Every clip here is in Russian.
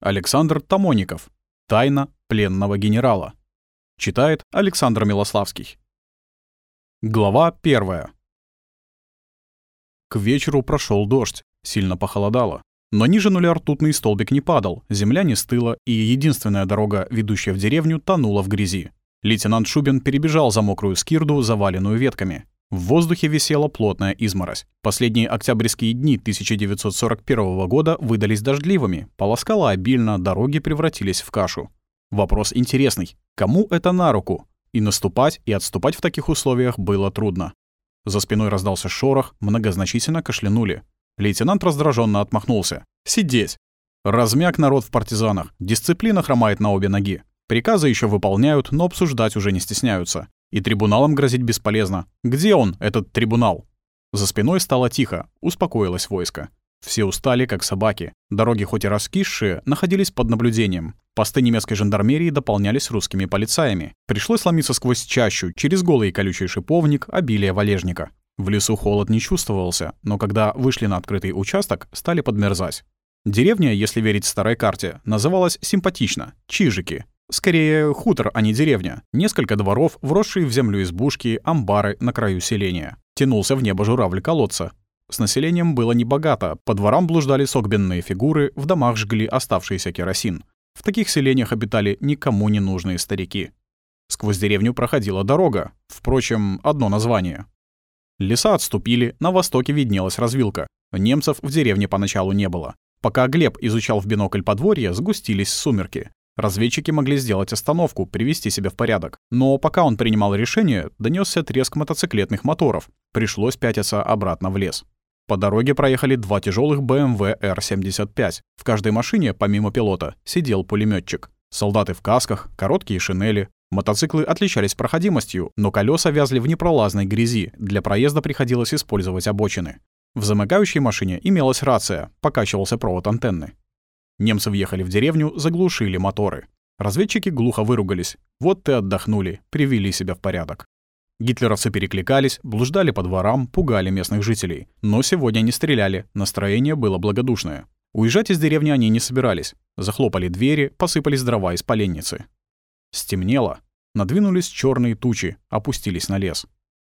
Александр Тамоников. Тайна пленного генерала. Читает Александр Милославский. Глава первая. К вечеру прошел дождь, сильно похолодало. Но ниже нуля ртутный столбик не падал, земля не стыла, и единственная дорога, ведущая в деревню, тонула в грязи. Лейтенант Шубин перебежал за мокрую скирду, заваленную ветками. В воздухе висела плотная изморозь. Последние октябрьские дни 1941 года выдались дождливыми, полоскало обильно, дороги превратились в кашу. Вопрос интересный. Кому это на руку? И наступать, и отступать в таких условиях было трудно. За спиной раздался шорох, многозначительно кашлянули. Лейтенант раздраженно отмахнулся. «Сидеть!» Размяк народ в партизанах. Дисциплина хромает на обе ноги. Приказы еще выполняют, но обсуждать уже не стесняются. И трибуналом грозить бесполезно. Где он, этот трибунал? За спиной стало тихо, успокоилось войско. Все устали, как собаки. Дороги, хоть и раскисшие, находились под наблюдением. Посты немецкой жандармерии дополнялись русскими полицаями. Пришлось ломиться сквозь чащу, через голый колючий шиповник, обилие валежника. В лесу холод не чувствовался, но когда вышли на открытый участок, стали подмерзать. Деревня, если верить старой карте, называлась симпатично — Чижики. Скорее, хутор, а не деревня. Несколько дворов, вросшие в землю избушки, амбары на краю селения. Тянулся в небо журавль колодца. С населением было небогато, по дворам блуждали согбенные фигуры, в домах жгли оставшийся керосин. В таких селениях обитали никому не нужные старики. Сквозь деревню проходила дорога, впрочем, одно название. Леса отступили, на востоке виднелась развилка. Немцев в деревне поначалу не было. Пока Глеб изучал в бинокль подворье, сгустились сумерки. Разведчики могли сделать остановку, привести себя в порядок. Но пока он принимал решение, донесся треск мотоциклетных моторов. Пришлось пятиться обратно в лес. По дороге проехали два тяжелых BMW R-75. В каждой машине, помимо пилота, сидел пулеметчик. Солдаты в касках, короткие шинели. Мотоциклы отличались проходимостью, но колеса вязли в непролазной грязи, для проезда приходилось использовать обочины. В замыкающей машине имелась рация, покачивался провод антенны. Немцы въехали в деревню, заглушили моторы. Разведчики глухо выругались. Вот ты отдохнули, привели себя в порядок. Гитлеровцы перекликались, блуждали по дворам, пугали местных жителей. Но сегодня не стреляли, настроение было благодушное. Уезжать из деревни они не собирались. Захлопали двери, посыпались дрова из поленницы. Стемнело. Надвинулись черные тучи, опустились на лес.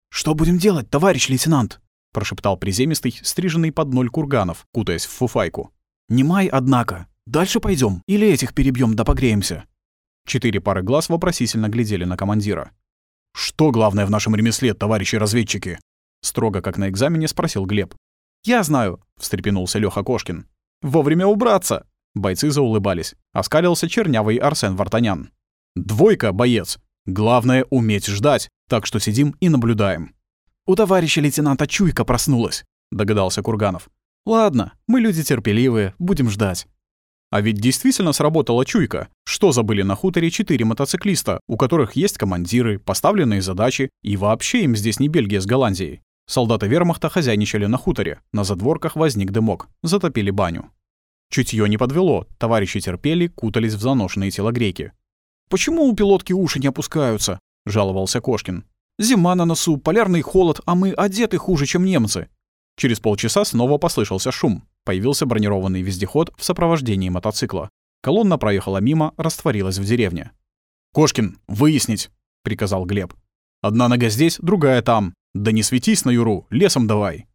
«Что будем делать, товарищ лейтенант?» — прошептал приземистый, стриженный под ноль курганов, кутаясь в фуфайку. «Не май, однако. Дальше пойдем или этих перебьем да погреемся?» Четыре пары глаз вопросительно глядели на командира. «Что главное в нашем ремесле, товарищи разведчики?» Строго, как на экзамене, спросил Глеб. «Я знаю», — встрепенулся Лёха Кошкин. «Вовремя убраться!» Бойцы заулыбались. Оскалился чернявый Арсен Вартанян. «Двойка, боец! Главное — уметь ждать, так что сидим и наблюдаем». «У товарища лейтенанта чуйка проснулась», — догадался Курганов. «Ладно, мы люди терпеливые, будем ждать». А ведь действительно сработала чуйка. Что забыли на хуторе четыре мотоциклиста, у которых есть командиры, поставленные задачи, и вообще им здесь не Бельгия с Голландией. Солдаты вермахта хозяйничали на хуторе, на задворках возник дымок, затопили баню. Чутье не подвело, товарищи терпели, кутались в заношенные телогрейки. «Почему у пилотки уши не опускаются?» — жаловался Кошкин. «Зима на носу, полярный холод, а мы одеты хуже, чем немцы». Через полчаса снова послышался шум. Появился бронированный вездеход в сопровождении мотоцикла. Колонна проехала мимо, растворилась в деревне. «Кошкин, выяснить!» — приказал Глеб. «Одна нога здесь, другая там. Да не светись на Юру, лесом давай!»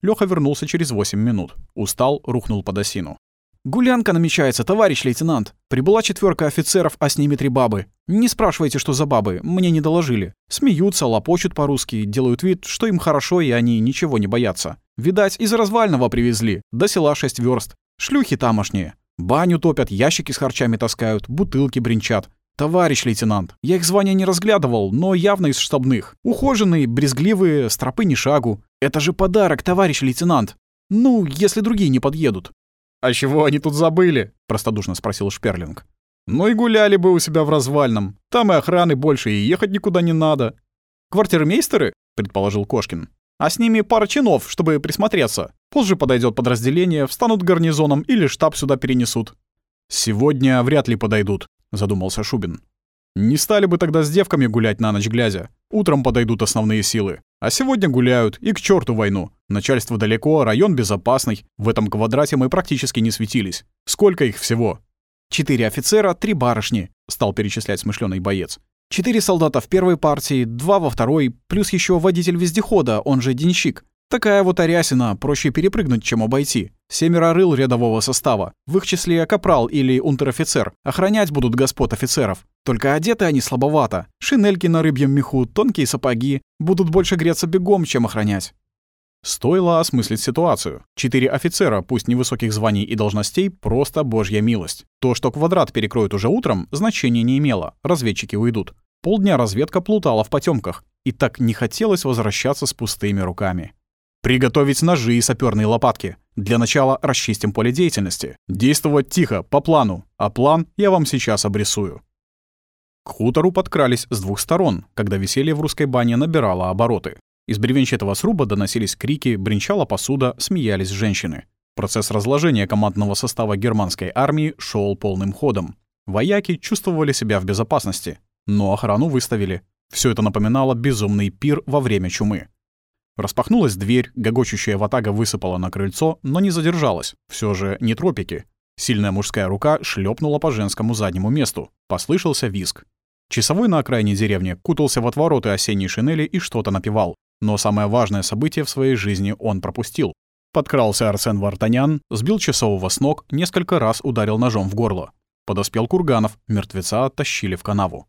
Лёха вернулся через восемь минут. Устал, рухнул под осину. «Гулянка намечается, товарищ лейтенант. Прибыла четверка офицеров, а с ними три бабы. Не спрашивайте, что за бабы, мне не доложили. Смеются, лопочут по-русски, делают вид, что им хорошо, и они ничего не боятся. Видать, из развального привезли, до села шесть верст. Шлюхи тамошние. Баню топят, ящики с харчами таскают, бутылки бренчат. Товарищ лейтенант, я их звания не разглядывал, но явно из штабных. Ухоженные, брезгливые, стропы ни шагу. Это же подарок, товарищ лейтенант. Ну, если другие не подъедут. «А чего они тут забыли?» — простодушно спросил Шперлинг. «Ну и гуляли бы у себя в развальном. Там и охраны больше, и ехать никуда не надо». «Квартирмейстеры?» — предположил Кошкин а с ними пара чинов, чтобы присмотреться. Позже подойдет подразделение, встанут гарнизоном или штаб сюда перенесут». «Сегодня вряд ли подойдут», — задумался Шубин. «Не стали бы тогда с девками гулять на ночь глядя. Утром подойдут основные силы. А сегодня гуляют, и к черту войну. Начальство далеко, район безопасный. В этом квадрате мы практически не светились. Сколько их всего?» Четыре офицера, три барышни», — стал перечислять смышленый боец. Четыре солдата в первой партии, два во второй, плюс еще водитель вездехода, он же денщик. Такая вот арясина, проще перепрыгнуть, чем обойти. Семеро рыл рядового состава, в их числе капрал или унтер-офицер. Охранять будут господ офицеров. Только одеты они слабовато. Шинельки на рыбьем меху, тонкие сапоги. Будут больше греться бегом, чем охранять. Стоило осмыслить ситуацию. Четыре офицера, пусть невысоких званий и должностей, просто божья милость. То, что квадрат перекроют уже утром, значения не имело. Разведчики уйдут. Полдня разведка плутала в потемках, и так не хотелось возвращаться с пустыми руками. Приготовить ножи и саперные лопатки. Для начала расчистим поле деятельности. Действовать тихо, по плану. А план я вам сейчас обрисую. К хутору подкрались с двух сторон, когда веселье в русской бане набирало обороты. Из бревенчатого сруба доносились крики, бренчала посуда, смеялись женщины. Процесс разложения командного состава германской армии шел полным ходом. Вояки чувствовали себя в безопасности, но охрану выставили. Все это напоминало безумный пир во время чумы. Распахнулась дверь, гогочущая ватага высыпала на крыльцо, но не задержалась. Все же не тропики. Сильная мужская рука шлепнула по женскому заднему месту. Послышался визг. Часовой на окраине деревни кутался в отвороты осенней шинели и что-то напевал. Но самое важное событие в своей жизни он пропустил. Подкрался Арсен Вартанян, сбил часового с ног, несколько раз ударил ножом в горло. Подоспел Курганов, мертвеца оттащили в канаву.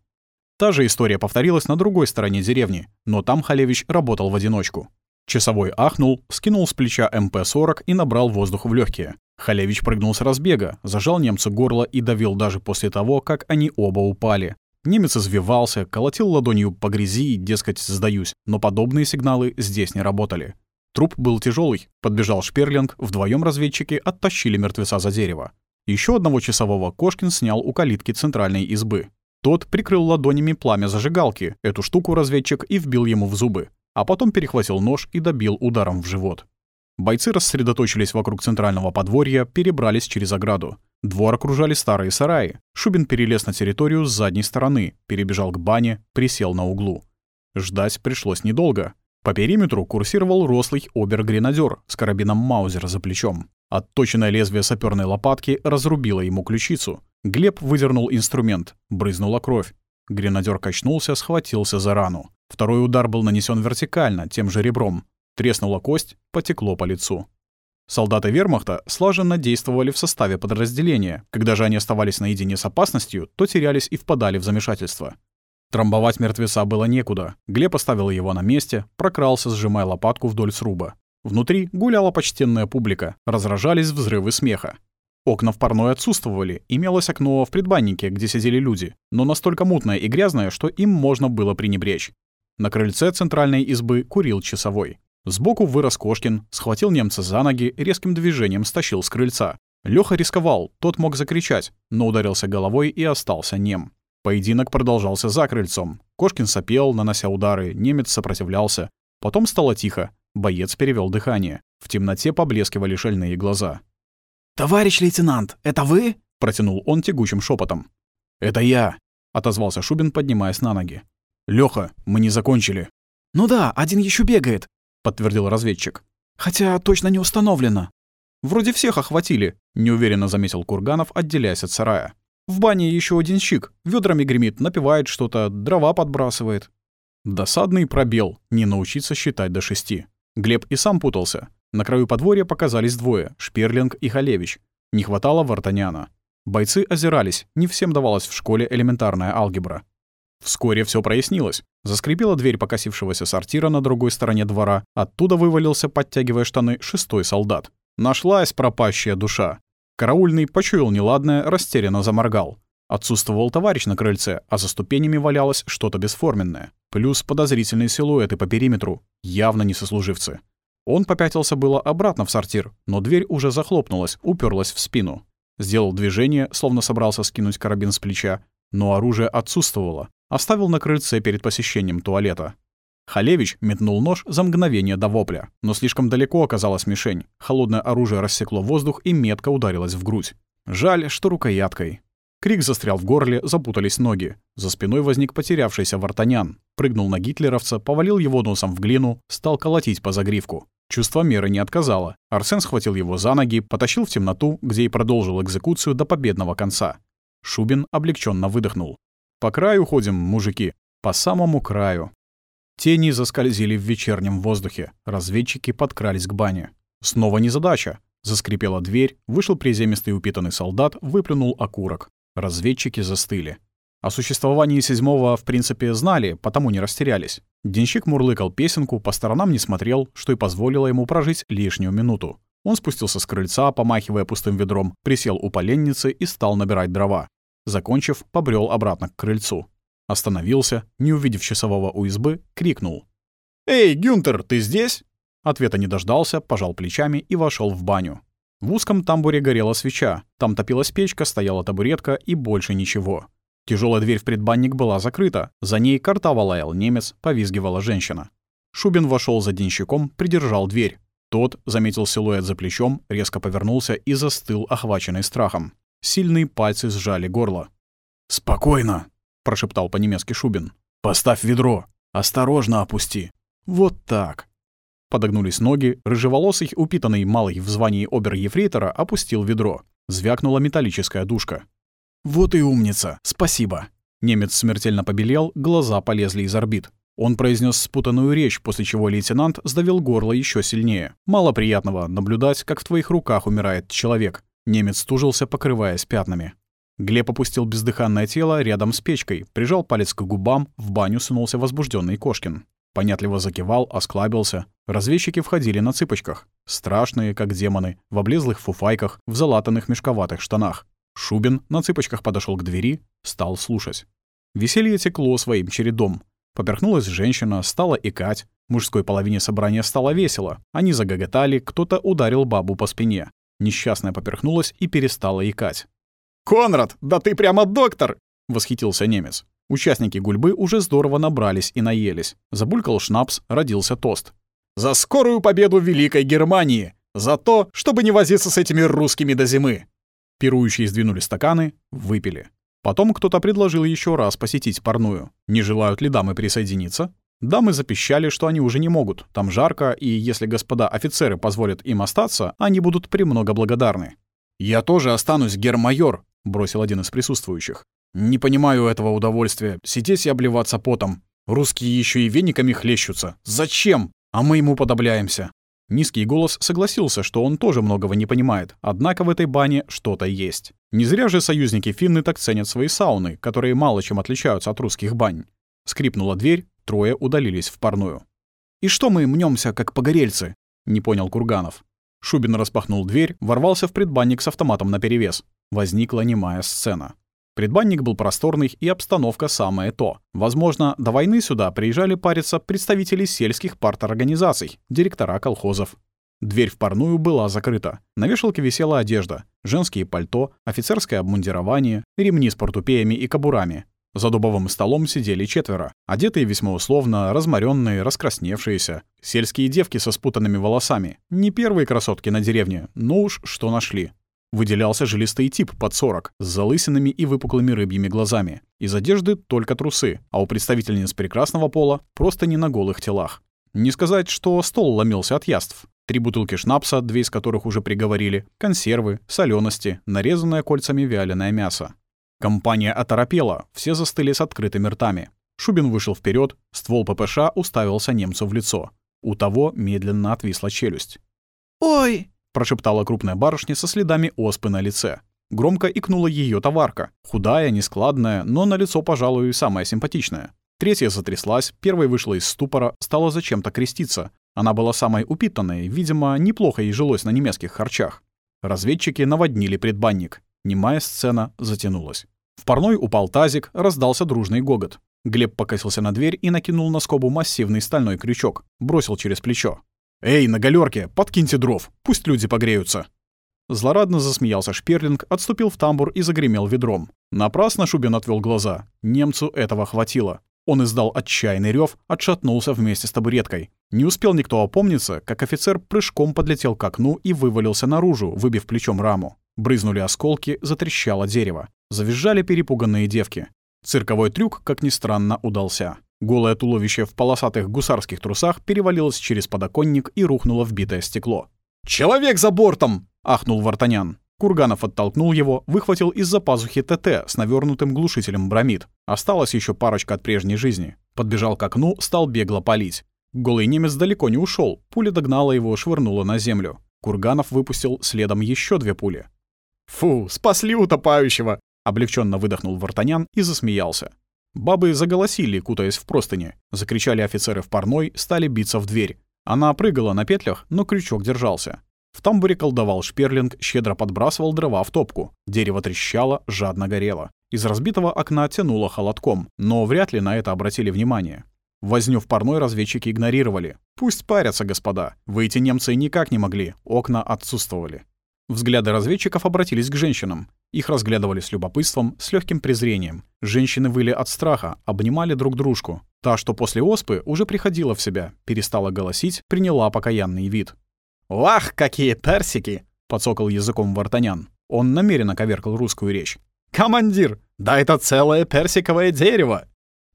Та же история повторилась на другой стороне деревни, но там Халевич работал в одиночку. Часовой ахнул, скинул с плеча МП-40 и набрал воздух в легкие. Халевич прыгнул с разбега, зажал немцу горло и давил даже после того, как они оба упали. Немец извивался, колотил ладонью по грязи, дескать, сдаюсь, но подобные сигналы здесь не работали. Труп был тяжелый. Подбежал Шперлинг, вдвоем разведчики оттащили мертвеца за дерево. Еще одного часового Кошкин снял у калитки центральной избы. Тот прикрыл ладонями пламя зажигалки, эту штуку разведчик и вбил ему в зубы, а потом перехватил нож и добил ударом в живот. Бойцы рассредоточились вокруг центрального подворья, перебрались через ограду. Двор окружали старые сараи. Шубин перелез на территорию с задней стороны, перебежал к бане, присел на углу. Ждать пришлось недолго. По периметру курсировал рослый обер-гренадер с карабином Маузера за плечом. Отточенное лезвие саперной лопатки разрубило ему ключицу. Глеб выдернул инструмент, брызнула кровь. Гренадер качнулся, схватился за рану. Второй удар был нанесен вертикально, тем же ребром. Треснула кость, потекло по лицу. Солдаты вермахта слаженно действовали в составе подразделения. Когда же они оставались наедине с опасностью, то терялись и впадали в замешательство. Трамбовать мертвеца было некуда. Глеб оставил его на месте, прокрался, сжимая лопатку вдоль сруба. Внутри гуляла почтенная публика, разражались взрывы смеха. Окна в парной отсутствовали, имелось окно в предбаннике, где сидели люди, но настолько мутное и грязное, что им можно было пренебречь. На крыльце центральной избы курил часовой. Сбоку вырос Кошкин, схватил немца за ноги, резким движением стащил с крыльца. Лёха рисковал, тот мог закричать, но ударился головой и остался нем. Поединок продолжался за крыльцом. Кошкин сопел, нанося удары, немец сопротивлялся. Потом стало тихо. Боец перевел дыхание. В темноте поблескивали шальные глаза. «Товарищ лейтенант, это вы?» — протянул он тягучим шепотом. «Это я», — отозвался Шубин, поднимаясь на ноги. «Лёха, мы не закончили». «Ну да, один еще бегает подтвердил разведчик. «Хотя точно не установлено». «Вроде всех охватили», — неуверенно заметил Курганов, отделяясь от сарая. «В бане еще один щик, ведрами гремит, напивает что-то, дрова подбрасывает». Досадный пробел, не научиться считать до шести. Глеб и сам путался. На краю подворья показались двое — Шперлинг и Халевич. Не хватало Вартаняна. Бойцы озирались, не всем давалась в школе элементарная алгебра. Вскоре все прояснилось. Заскрипела дверь покосившегося сортира на другой стороне двора. Оттуда вывалился, подтягивая штаны, шестой солдат. Нашлась пропащая душа. Караульный почуял неладное, растерянно заморгал. Отсутствовал товарищ на крыльце, а за ступенями валялось что-то бесформенное. Плюс подозрительные силуэты по периметру. Явно не сослуживцы. Он попятился было обратно в сортир, но дверь уже захлопнулась, уперлась в спину. Сделал движение, словно собрался скинуть карабин с плеча, но оружие отсутствовало. Оставил на крыльце перед посещением туалета. Халевич метнул нож за мгновение до вопля, но слишком далеко оказалась мишень. Холодное оружие рассекло воздух и метко ударилось в грудь. Жаль, что рукояткой. Крик застрял в горле, запутались ноги. За спиной возник потерявшийся вартанян. Прыгнул на гитлеровца, повалил его носом в глину, стал колотить по загривку. Чувство меры не отказало. Арсен схватил его за ноги, потащил в темноту, где и продолжил экзекуцию до победного конца. Шубин облегченно выдохнул. «По краю ходим, мужики. По самому краю». Тени заскользили в вечернем воздухе. Разведчики подкрались к бане. Снова незадача. Заскрипела дверь, вышел приземистый упитанный солдат, выплюнул окурок. Разведчики застыли. О существовании седьмого, в принципе, знали, потому не растерялись. Денщик мурлыкал песенку, по сторонам не смотрел, что и позволило ему прожить лишнюю минуту. Он спустился с крыльца, помахивая пустым ведром, присел у поленницы и стал набирать дрова. Закончив, побрел обратно к крыльцу. Остановился, не увидев часового у избы, крикнул. «Эй, Гюнтер, ты здесь?» Ответа не дождался, пожал плечами и вошел в баню. В узком тамбуре горела свеча, там топилась печка, стояла табуретка и больше ничего. Тяжелая дверь в предбанник была закрыта, за ней картава лаял немец, повизгивала женщина. Шубин вошел за денщиком, придержал дверь. Тот заметил силуэт за плечом, резко повернулся и застыл, охваченный страхом. Сильные пальцы сжали горло. «Спокойно!» — прошептал по-немецки Шубин. «Поставь ведро! Осторожно опусти! Вот так!» Подогнулись ноги, рыжеволосый, упитанный малый в звании обер-ефрейтора опустил ведро. Звякнула металлическая душка. «Вот и умница! Спасибо!» Немец смертельно побелел, глаза полезли из орбит. Он произнес спутанную речь, после чего лейтенант сдавил горло еще сильнее. Мало приятного наблюдать, как в твоих руках умирает человек. Немец стужился, покрываясь пятнами. Глеб опустил бездыханное тело рядом с печкой, прижал палец к губам, в баню сунулся возбужденный Кошкин. Понятливо закивал, осклабился. Разведчики входили на цыпочках. Страшные, как демоны, в облезлых фуфайках, в залатанных мешковатых штанах. Шубин на цыпочках подошел к двери, стал слушать. Веселье текло своим чередом. Поперхнулась женщина, стала икать. Мужской половине собрания стало весело. Они загоготали, кто-то ударил бабу по спине. Несчастная поперхнулась и перестала икать. «Конрад, да ты прямо доктор!» — восхитился немец. Участники гульбы уже здорово набрались и наелись. Забулькал шнапс, родился тост. «За скорую победу Великой Германии! За то, чтобы не возиться с этими русскими до зимы!» Пирующие сдвинули стаканы, выпили. Потом кто-то предложил еще раз посетить парную. Не желают ли дамы присоединиться? Дамы запищали, что они уже не могут. Там жарко, и если господа офицеры позволят им остаться, они будут премного благодарны. «Я тоже останусь, гермайор», — бросил один из присутствующих. Не понимаю этого удовольствия. Сидеть и обливаться потом. Русские еще и вениками хлещутся. Зачем? А мы ему подобляемся. Низкий голос согласился, что он тоже многого не понимает, однако в этой бане что-то есть. Не зря же союзники финны так ценят свои сауны, которые мало чем отличаются от русских бань. Скрипнула дверь, трое удалились в парную. «И что мы мнемся, как погорельцы?» — не понял Курганов. Шубин распахнул дверь, ворвался в предбанник с автоматом наперевес. Возникла немая сцена. Предбанник был просторный и обстановка самое то. Возможно, до войны сюда приезжали париться представители сельских парторганизаций, директора колхозов. Дверь в парную была закрыта. На вешалке висела одежда, женские пальто, офицерское обмундирование, ремни с портупеями и кобурами. За дубовым столом сидели четверо, одетые весьма условно, разморенные, раскрасневшиеся. Сельские девки со спутанными волосами. Не первые красотки на деревне, но уж что нашли. Выделялся жилистый тип под 40, с залысинами и выпуклыми рыбьими глазами. Из одежды только трусы, а у представительниц прекрасного пола просто не на голых телах. Не сказать, что стол ломился от яств. Три бутылки шнапса, две из которых уже приговорили, консервы, солености, нарезанное кольцами вяленое мясо. Компания оторопела, все застыли с открытыми ртами. Шубин вышел вперед, ствол ППШ уставился немцу в лицо. У того медленно отвисла челюсть. «Ой!» прошептала крупная барышня со следами оспы на лице. Громко икнула ее товарка. Худая, нескладная, но на лицо, пожалуй, самая симпатичная. Третья затряслась, первая вышла из ступора, стала зачем-то креститься. Она была самой упитанной, видимо, неплохо ей жилось на немецких харчах. Разведчики наводнили предбанник. Немая сцена затянулась. В парной упал тазик, раздался дружный гогот. Глеб покосился на дверь и накинул на скобу массивный стальной крючок. Бросил через плечо. «Эй, на галерке, подкиньте дров, пусть люди погреются». Злорадно засмеялся Шперлинг, отступил в тамбур и загремел ведром. Напрасно Шубин отвел глаза. Немцу этого хватило. Он издал отчаянный рев, отшатнулся вместе с табуреткой. Не успел никто опомниться, как офицер прыжком подлетел к окну и вывалился наружу, выбив плечом раму. Брызнули осколки, затрещало дерево. Завизжали перепуганные девки. Цирковой трюк, как ни странно, удался. Голое туловище в полосатых гусарских трусах перевалилось через подоконник и рухнуло в битое стекло. «Человек за бортом!» — ахнул Вартанян. Курганов оттолкнул его, выхватил из-за пазухи ТТ с навернутым глушителем бромид. Осталась еще парочка от прежней жизни. Подбежал к окну, стал бегло палить. Голый немец далеко не ушел. Пуля догнала его, швырнула на землю. Курганов выпустил следом еще две пули. «Фу, спасли утопающего!» Облегченно выдохнул Вартанян и засмеялся. Бабы заголосили, кутаясь в простыни. Закричали офицеры в парной, стали биться в дверь. Она прыгала на петлях, но крючок держался. В тамбуре колдовал Шперлинг, щедро подбрасывал дрова в топку. Дерево трещало, жадно горело. Из разбитого окна тянуло холодком, но вряд ли на это обратили внимание. Возню в парной разведчики игнорировали. Пусть парятся, господа. Выйти немцы никак не могли, окна отсутствовали. Взгляды разведчиков обратились к женщинам. Их разглядывали с любопытством, с легким презрением. Женщины выли от страха, обнимали друг дружку. Та, что после оспы, уже приходила в себя, перестала голосить, приняла покаянный вид. «Вах, какие персики!» — подсокал языком Вартанян. Он намеренно коверкал русскую речь. «Командир, да это целое персиковое дерево!»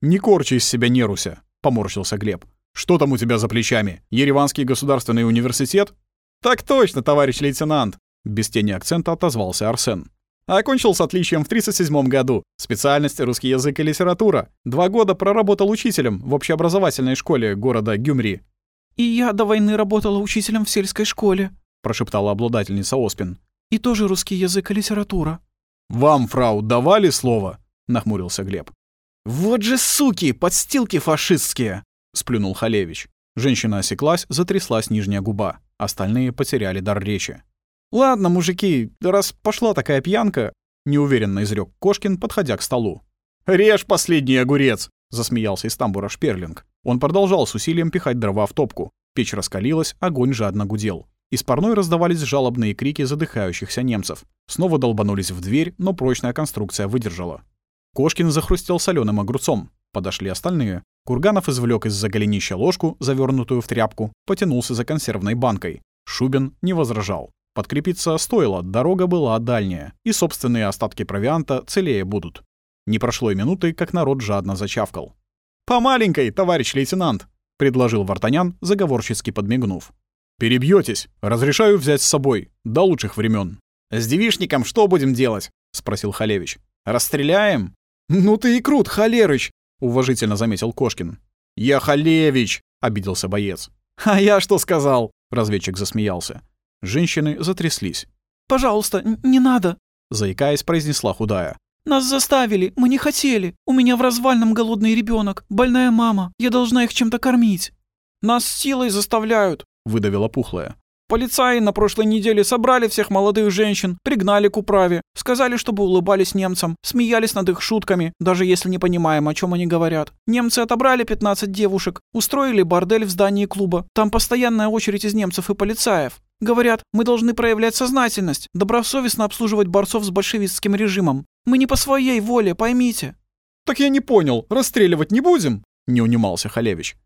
«Не корчи из себя неруся!» — поморщился Глеб. «Что там у тебя за плечами? Ереванский государственный университет?» «Так точно, товарищ лейтенант!» Без тени акцента отозвался Арсен. Окончил с отличием в 37 году. Специальность русский язык и литература. Два года проработал учителем в общеобразовательной школе города Гюмри. «И я до войны работала учителем в сельской школе», — прошептала обладательница Оспин. «И тоже русский язык и литература». «Вам, фрау, давали слово?» — нахмурился Глеб. «Вот же суки, подстилки фашистские!» — сплюнул Халевич. Женщина осеклась, затряслась нижняя губа. Остальные потеряли дар речи. «Ладно, мужики, раз пошла такая пьянка», — неуверенно изрек Кошкин, подходя к столу. «Режь последний огурец!» — засмеялся из тамбура Шперлинг. Он продолжал с усилием пихать дрова в топку. Печь раскалилась, огонь жадно гудел. Из парной раздавались жалобные крики задыхающихся немцев. Снова долбанулись в дверь, но прочная конструкция выдержала. Кошкин захрустел соленым огурцом. Подошли остальные. Курганов извлек из-за голенища ложку, завернутую в тряпку, потянулся за консервной банкой. Шубин не возражал. Подкрепиться стоило, дорога была дальняя, и собственные остатки провианта целее будут. Не прошло и минуты, как народ жадно зачавкал. «По маленькой, товарищ лейтенант», — предложил Вартанян, заговорчески подмигнув. «Перебьетесь. Разрешаю взять с собой. До лучших времен. «С девишником что будем делать?» — спросил Халевич. «Расстреляем?» «Ну ты и крут, Халерыч!» — уважительно заметил Кошкин. «Я Халевич!» — обиделся боец. «А я что сказал?» — разведчик засмеялся. Женщины затряслись. «Пожалуйста, не надо!» — заикаясь, произнесла худая. «Нас заставили, мы не хотели. У меня в развальном голодный ребенок, больная мама. Я должна их чем-то кормить». «Нас силой заставляют», — выдавила пухлая. «Полицаи на прошлой неделе собрали всех молодых женщин, пригнали к управе, сказали, чтобы улыбались немцам, смеялись над их шутками, даже если не понимаем, о чем они говорят. Немцы отобрали 15 девушек, устроили бордель в здании клуба. Там постоянная очередь из немцев и полицаев. Говорят, мы должны проявлять сознательность, добросовестно обслуживать борцов с большевистским режимом. Мы не по своей воле, поймите». «Так я не понял, расстреливать не будем?» — не унимался Халевич.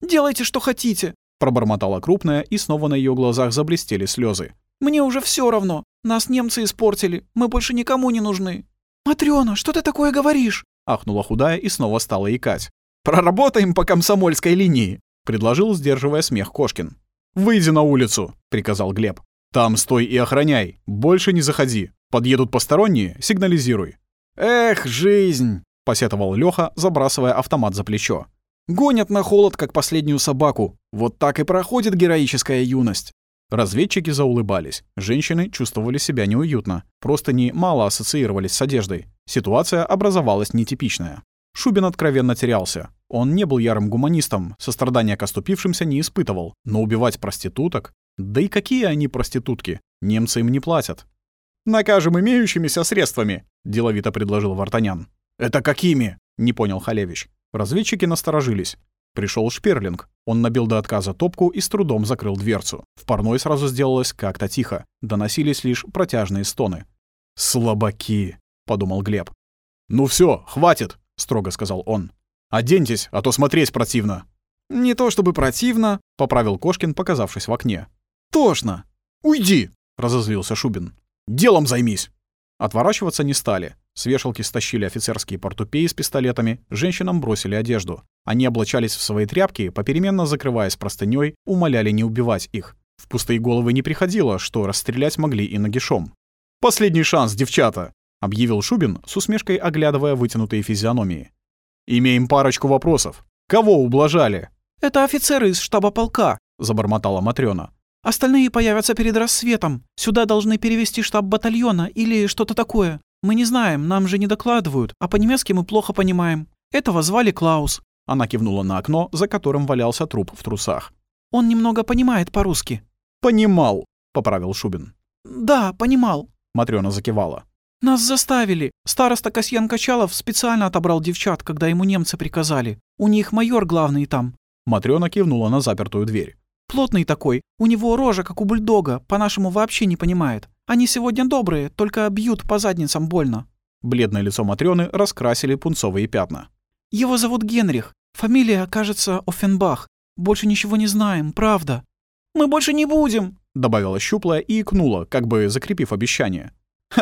«Делайте, что хотите», — пробормотала крупная, и снова на ее глазах заблестели слезы. «Мне уже все равно. Нас немцы испортили. Мы больше никому не нужны». «Матрёна, что ты такое говоришь?» — ахнула худая и снова стала икать. «Проработаем по комсомольской линии», — предложил, сдерживая смех Кошкин. «Выйди на улицу», — приказал Глеб. «Там стой и охраняй. Больше не заходи. Подъедут посторонние, сигнализируй». «Эх, жизнь!» — посетовал Лёха, забрасывая автомат за плечо. «Гонят на холод, как последнюю собаку. Вот так и проходит героическая юность». Разведчики заулыбались. Женщины чувствовали себя неуютно. Просто не мало ассоциировались с одеждой. Ситуация образовалась нетипичная. Шубин откровенно терялся. Он не был ярым гуманистом, сострадания к оступившимся не испытывал, но убивать проституток? Да и какие они проститутки? Немцы им не платят. «Накажем имеющимися средствами», — деловито предложил Вартанян. «Это какими?» — не понял Халевич. Разведчики насторожились. Пришел Шперлинг. Он набил до отказа топку и с трудом закрыл дверцу. В парной сразу сделалось как-то тихо. Доносились лишь протяжные стоны. «Слабаки», — подумал Глеб. «Ну все, хватит», — строго сказал он. «Оденьтесь, а то смотреть противно». «Не то чтобы противно», — поправил Кошкин, показавшись в окне. «Тошно». «Уйди!» — разозлился Шубин. «Делом займись!» Отворачиваться не стали. С вешалки стащили офицерские портупеи с пистолетами, женщинам бросили одежду. Они облачались в свои тряпки, попеременно закрываясь простынёй, умоляли не убивать их. В пустые головы не приходило, что расстрелять могли и нагишом. Последний шанс, девчата!» — объявил Шубин, с усмешкой оглядывая вытянутые физиономии. «Имеем парочку вопросов. Кого ублажали?» «Это офицеры из штаба полка», — забормотала Матрёна. «Остальные появятся перед рассветом. Сюда должны перевести штаб батальона или что-то такое. Мы не знаем, нам же не докладывают, а по-немецки мы плохо понимаем. Этого звали Клаус». Она кивнула на окно, за которым валялся труп в трусах. «Он немного понимает по-русски». «Понимал», — поправил Шубин. «Да, понимал», — Матрёна закивала. «Нас заставили. Староста Касьян Качалов специально отобрал девчат, когда ему немцы приказали. У них майор главный там». Матрёна кивнула на запертую дверь. «Плотный такой. У него рожа, как у бульдога. По-нашему вообще не понимает. Они сегодня добрые, только бьют по задницам больно». Бледное лицо Матрёны раскрасили пунцовые пятна. «Его зовут Генрих. Фамилия, кажется, Оффенбах. Больше ничего не знаем, правда». «Мы больше не будем», — добавила щуплая и икнула, как бы закрепив обещание.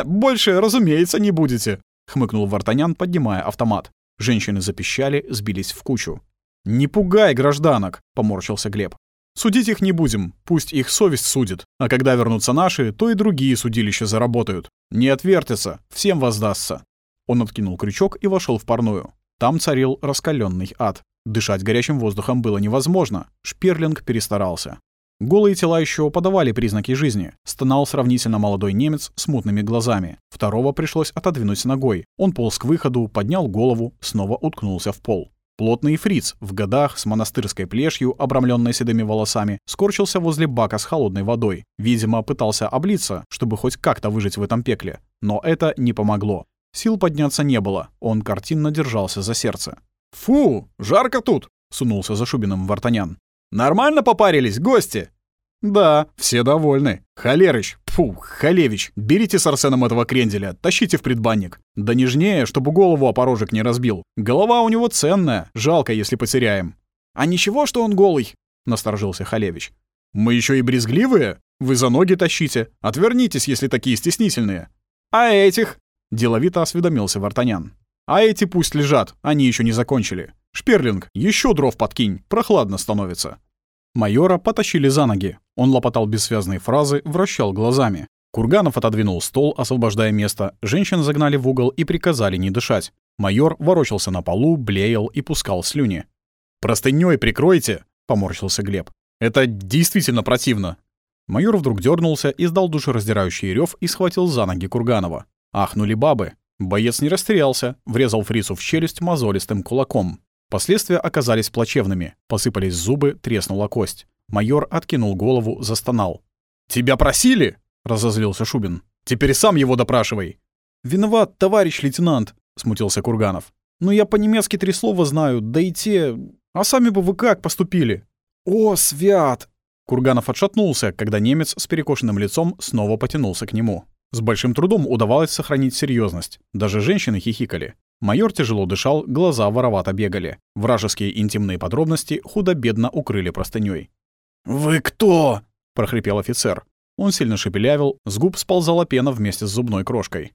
«Больше, разумеется, не будете», — хмыкнул Вартанян, поднимая автомат. Женщины запищали, сбились в кучу. «Не пугай гражданок», — поморщился Глеб. «Судить их не будем, пусть их совесть судит, а когда вернутся наши, то и другие судилища заработают. Не отвертятся, всем воздастся». Он откинул крючок и вошел в парную. Там царил раскаленный ад. Дышать горячим воздухом было невозможно. Шперлинг перестарался. Голые тела еще подавали признаки жизни. Стонал сравнительно молодой немец с мутными глазами. Второго пришлось отодвинуть ногой. Он полз к выходу, поднял голову, снова уткнулся в пол. Плотный фриц в годах с монастырской плешью, обрамленной седыми волосами, скорчился возле бака с холодной водой. Видимо, пытался облиться, чтобы хоть как-то выжить в этом пекле. Но это не помогло. Сил подняться не было, он картинно держался за сердце. «Фу, жарко тут!» — сунулся за Шубиным Вартанян. Нормально попарились, гости?» «Да, все довольны. Халерыч, фу, Халевич, берите с Арсеном этого кренделя, тащите в предбанник. Да нежнее, чтобы голову о порожек не разбил. Голова у него ценная, жалко, если потеряем». «А ничего, что он голый?» — насторожился Халевич. «Мы еще и брезгливые? Вы за ноги тащите. Отвернитесь, если такие стеснительные». «А этих?» — деловито осведомился Вартанян. «А эти пусть лежат, они еще не закончили. Шперлинг, еще дров подкинь, прохладно становится». Майора потащили за ноги. Он лопотал бессвязные фразы, вращал глазами. Курганов отодвинул стол, освобождая место. Женщин загнали в угол и приказали не дышать. Майор ворочался на полу, блеял и пускал слюни. «Простынёй прикройте!» — поморщился Глеб. «Это действительно противно!» Майор вдруг дернулся, издал душераздирающий рев и схватил за ноги Курганова. Ахнули бабы. Боец не растерялся, врезал фрицу в челюсть мозолистым кулаком. Последствия оказались плачевными. Посыпались зубы, треснула кость. Майор откинул голову, застонал. «Тебя просили?» — разозлился Шубин. «Теперь сам его допрашивай». «Виноват, товарищ лейтенант», — смутился Курганов. «Но я по-немецки три слова знаю, да и те... А сами бы вы как поступили?» «О, свят!» Курганов отшатнулся, когда немец с перекошенным лицом снова потянулся к нему. С большим трудом удавалось сохранить серьезность. Даже женщины хихикали. Майор тяжело дышал, глаза воровато бегали. Вражеские интимные подробности худо-бедно укрыли простынёй. «Вы кто?» — прохрипел офицер. Он сильно шепелявил, с губ сползала пена вместе с зубной крошкой.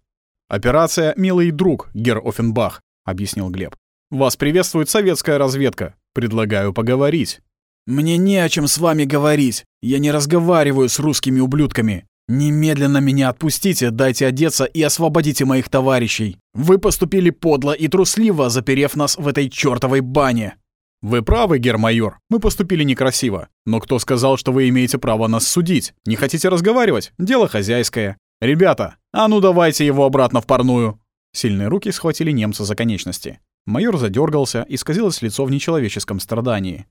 «Операция «Милый друг», гер Оффенбах», — объяснил Глеб. «Вас приветствует советская разведка. Предлагаю поговорить». «Мне не о чем с вами говорить. Я не разговариваю с русскими ублюдками. «Немедленно меня отпустите, дайте одеться и освободите моих товарищей. Вы поступили подло и трусливо, заперев нас в этой чёртовой бане». «Вы правы, гермайор, мы поступили некрасиво. Но кто сказал, что вы имеете право нас судить? Не хотите разговаривать? Дело хозяйское. Ребята, а ну давайте его обратно в парную!» Сильные руки схватили немца за конечности. Майор задергался, и исказилось лицо в нечеловеческом страдании.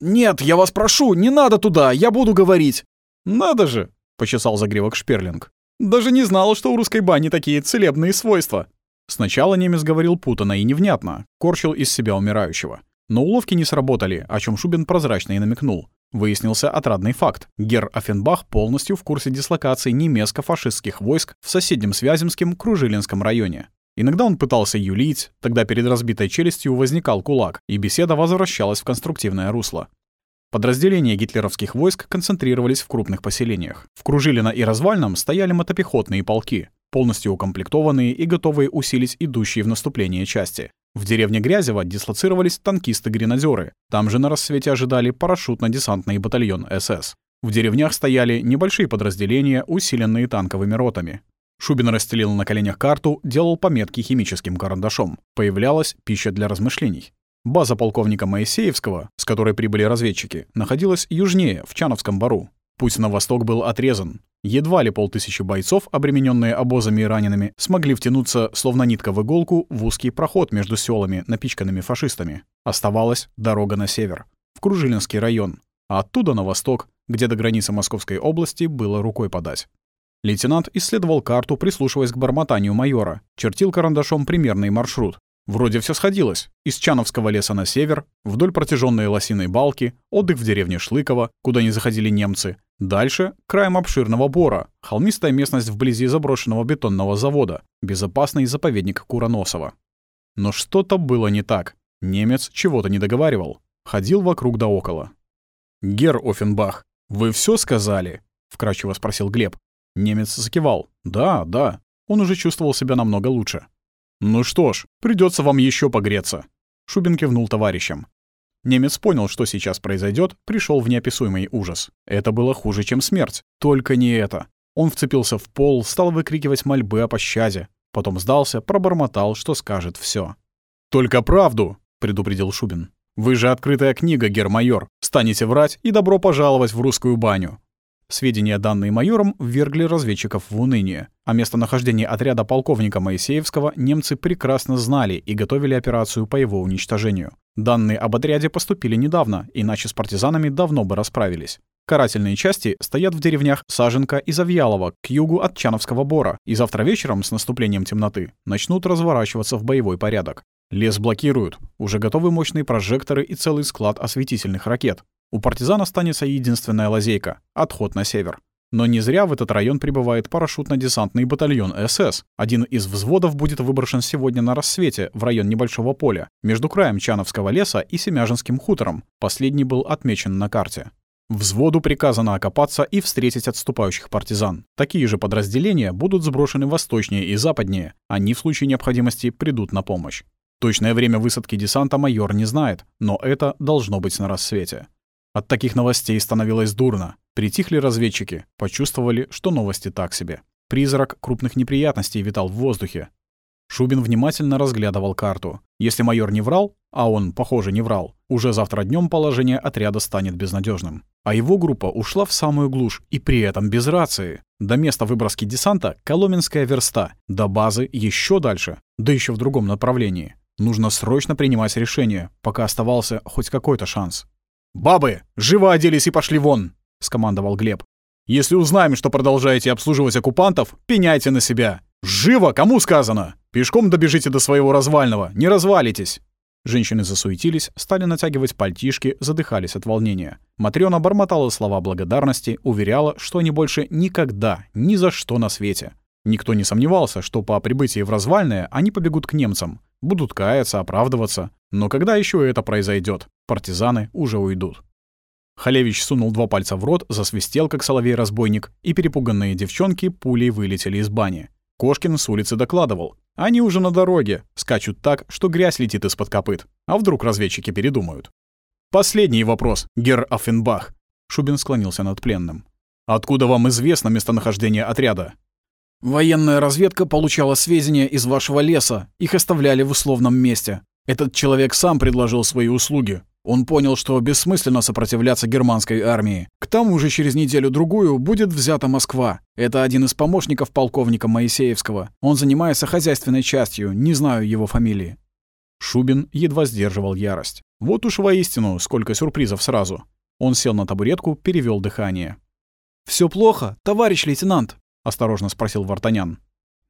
«Нет, я вас прошу, не надо туда, я буду говорить!» «Надо же, почесал загривок Шперлинг. «Даже не знал, что у русской бани такие целебные свойства». Сначала немец говорил путано и невнятно, корчил из себя умирающего. Но уловки не сработали, о чем Шубин прозрачно и намекнул. Выяснился отрадный факт. Гер Оффенбах полностью в курсе дислокации немецко-фашистских войск в соседнем Связемском Кружилинском районе. Иногда он пытался юлить, тогда перед разбитой челюстью возникал кулак, и беседа возвращалась в конструктивное русло. Подразделения гитлеровских войск концентрировались в крупных поселениях. В Кружилино и Развальном стояли мотопехотные полки, полностью укомплектованные и готовые усилить идущие в наступление части. В деревне Грязево дислоцировались танкисты-гренадеры. Там же на рассвете ожидали парашютно-десантный батальон СС. В деревнях стояли небольшие подразделения, усиленные танковыми ротами. Шубин расстелил на коленях карту, делал пометки химическим карандашом. Появлялась пища для размышлений. База полковника Моисеевского, с которой прибыли разведчики, находилась южнее, в Чановском бару. Путь на восток был отрезан. Едва ли полтысячи бойцов, обремененные обозами и ранеными, смогли втянуться, словно нитка в иголку, в узкий проход между селами, напичканными фашистами. Оставалась дорога на север, в Кружилинский район, а оттуда на восток, где до границы Московской области было рукой подать. Лейтенант исследовал карту, прислушиваясь к бормотанию майора, чертил карандашом примерный маршрут. Вроде все сходилось. Из Чановского леса на север, вдоль протяженной лосиной балки, отдых в деревне Шлыково, куда не заходили немцы. Дальше — краем обширного бора, холмистая местность вблизи заброшенного бетонного завода, безопасный заповедник Куроносова. Но что-то было не так. Немец чего-то не договаривал. Ходил вокруг да около. «Гер Оффенбах, вы все сказали?» — вкратчиво спросил Глеб. Немец закивал. «Да, да». Он уже чувствовал себя намного лучше. «Ну что ж, придется вам еще погреться». Шубин кивнул товарищам. Немец понял, что сейчас произойдет, пришел в неописуемый ужас. Это было хуже, чем смерть. Только не это. Он вцепился в пол, стал выкрикивать мольбы о пощаде. Потом сдался, пробормотал, что скажет все. «Только правду!» — предупредил Шубин. «Вы же открытая книга, гермайор. Станете врать и добро пожаловать в русскую баню. Сведения, данные майором, ввергли разведчиков в уныние. О местонахождении отряда полковника Моисеевского немцы прекрасно знали и готовили операцию по его уничтожению. Данные об отряде поступили недавно, иначе с партизанами давно бы расправились. Карательные части стоят в деревнях Саженка и Завьялова к югу от Чановского бора, и завтра вечером с наступлением темноты начнут разворачиваться в боевой порядок. Лес блокируют, уже готовы мощные прожекторы и целый склад осветительных ракет. У партизан останется единственная лазейка — отход на север. Но не зря в этот район прибывает парашютно-десантный батальон СС. Один из взводов будет выброшен сегодня на рассвете в район небольшого поля, между краем Чановского леса и Семяжинским хутором. Последний был отмечен на карте. Взводу приказано окопаться и встретить отступающих партизан. Такие же подразделения будут сброшены восточнее и западнее. Они в случае необходимости придут на помощь. Точное время высадки десанта майор не знает, но это должно быть на рассвете. От таких новостей становилось дурно. Притихли разведчики, почувствовали, что новости так себе. Призрак крупных неприятностей витал в воздухе. Шубин внимательно разглядывал карту. Если майор не врал, а он, похоже, не врал, уже завтра днем положение отряда станет безнадежным. А его группа ушла в самую глушь, и при этом без рации. До места выброски десанта — Коломенская верста, до базы еще дальше, да еще в другом направлении. Нужно срочно принимать решение, пока оставался хоть какой-то шанс. «Бабы, живо оделись и пошли вон!» — скомандовал Глеб. «Если узнаем, что продолжаете обслуживать оккупантов, пеняйте на себя! Живо, кому сказано! Пешком добежите до своего развального, не развалитесь!» Женщины засуетились, стали натягивать пальтишки, задыхались от волнения. Матрёна бормотала слова благодарности, уверяла, что они больше никогда, ни за что на свете. Никто не сомневался, что по прибытии в развальное они побегут к немцам, будут каяться, оправдываться. Но когда еще это произойдет? Партизаны уже уйдут. Халевич сунул два пальца в рот, засвистел, как соловей-разбойник, и перепуганные девчонки пулей вылетели из бани. Кошкин с улицы докладывал. Они уже на дороге, скачут так, что грязь летит из-под копыт. А вдруг разведчики передумают? «Последний вопрос, герр Аффенбах», — Шубин склонился над пленным. «Откуда вам известно местонахождение отряда?» «Военная разведка получала сведения из вашего леса. Их оставляли в условном месте. Этот человек сам предложил свои услуги. Он понял, что бессмысленно сопротивляться германской армии. К тому же через неделю-другую будет взята Москва. Это один из помощников полковника Моисеевского. Он занимается хозяйственной частью, не знаю его фамилии». Шубин едва сдерживал ярость. Вот уж воистину, сколько сюрпризов сразу. Он сел на табуретку, перевел дыхание. Все плохо, товарищ лейтенант», — осторожно спросил Вартанян.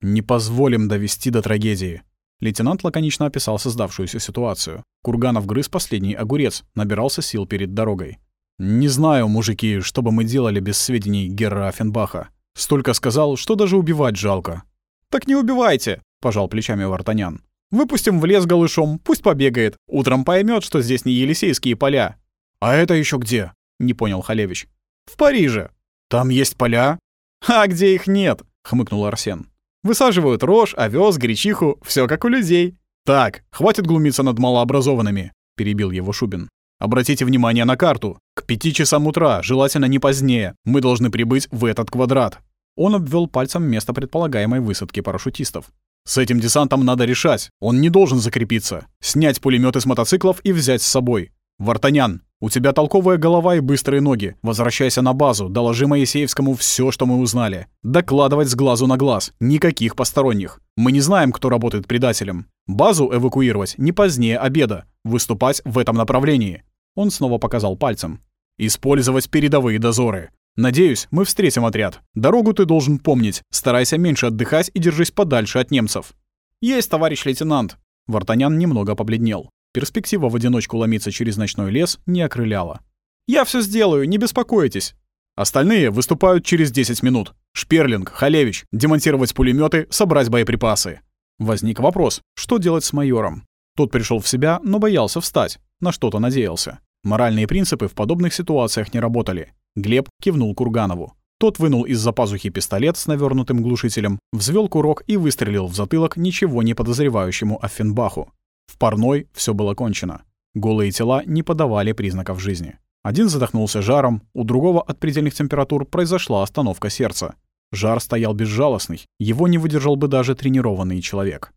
«Не позволим довести до трагедии». Лейтенант лаконично описал создавшуюся ситуацию. Курганов грыз последний огурец, набирался сил перед дорогой. «Не знаю, мужики, что бы мы делали без сведений Герра Аффенбаха. Столько сказал, что даже убивать жалко». «Так не убивайте», — пожал плечами Вартанян. «Выпустим в лес голышом, пусть побегает. Утром поймет, что здесь не Елисейские поля». «А это еще где?» — не понял Халевич. «В Париже». «Там есть поля?» «А где их нет?» — хмыкнул Арсен. «Высаживают рожь, овес, гречиху, все как у людей». «Так, хватит глумиться над малообразованными», — перебил его Шубин. «Обратите внимание на карту. К пяти часам утра, желательно не позднее, мы должны прибыть в этот квадрат». Он обвел пальцем место предполагаемой высадки парашютистов. «С этим десантом надо решать. Он не должен закрепиться. Снять пулеметы с мотоциклов и взять с собой. Вартанян, у тебя толковая голова и быстрые ноги. Возвращайся на базу, доложи Моисеевскому все, что мы узнали. Докладывать с глазу на глаз. Никаких посторонних. Мы не знаем, кто работает предателем. Базу эвакуировать не позднее обеда. Выступать в этом направлении». Он снова показал пальцем. «Использовать передовые дозоры. Надеюсь, мы встретим отряд. Дорогу ты должен помнить. Старайся меньше отдыхать и держись подальше от немцев». «Есть, товарищ лейтенант». Вартанян немного побледнел. Перспектива в одиночку ломиться через ночной лес не окрыляла. «Я все сделаю, не беспокойтесь». Остальные выступают через 10 минут. Шперлинг, Халевич, демонтировать пулеметы, собрать боеприпасы. Возник вопрос, что делать с майором? Тот пришел в себя, но боялся встать, на что-то надеялся. Моральные принципы в подобных ситуациях не работали. Глеб кивнул Курганову. Тот вынул из-за пазухи пистолет с навернутым глушителем, взвел курок и выстрелил в затылок ничего не подозревающему Аффенбаху. В парной все было кончено. Голые тела не подавали признаков жизни. Один задохнулся жаром, у другого от предельных температур произошла остановка сердца. Жар стоял безжалостный, его не выдержал бы даже тренированный человек.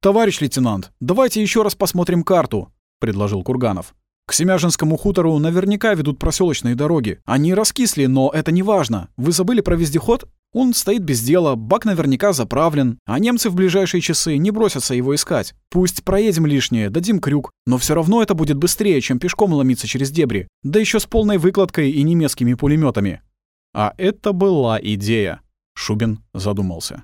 «Товарищ лейтенант, давайте еще раз посмотрим карту», — предложил Курганов. К Семяжинскому хутору наверняка ведут проселочные дороги. Они раскисли, но это не важно. Вы забыли про вездеход? Он стоит без дела, бак наверняка заправлен, а немцы в ближайшие часы не бросятся его искать. Пусть проедем лишнее, дадим крюк, но все равно это будет быстрее, чем пешком ломиться через дебри, да еще с полной выкладкой и немецкими пулеметами. А это была идея. Шубин задумался.